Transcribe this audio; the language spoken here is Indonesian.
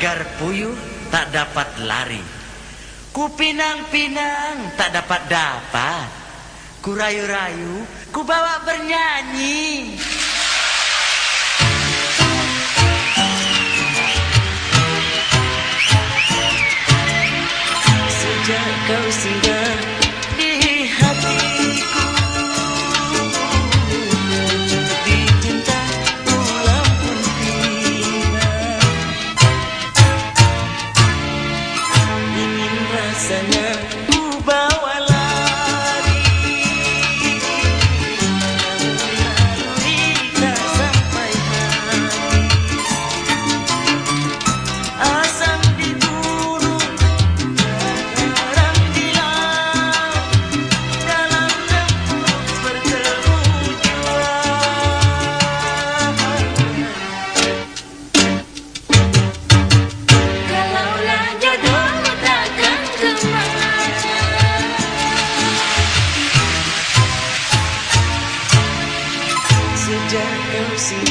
agar puyuh tak dapat lari. ku pinang-pinang tak dapat dapat. Kurayu-rayu, ku bawa bernyanyi. Sejak kau singgah já não se.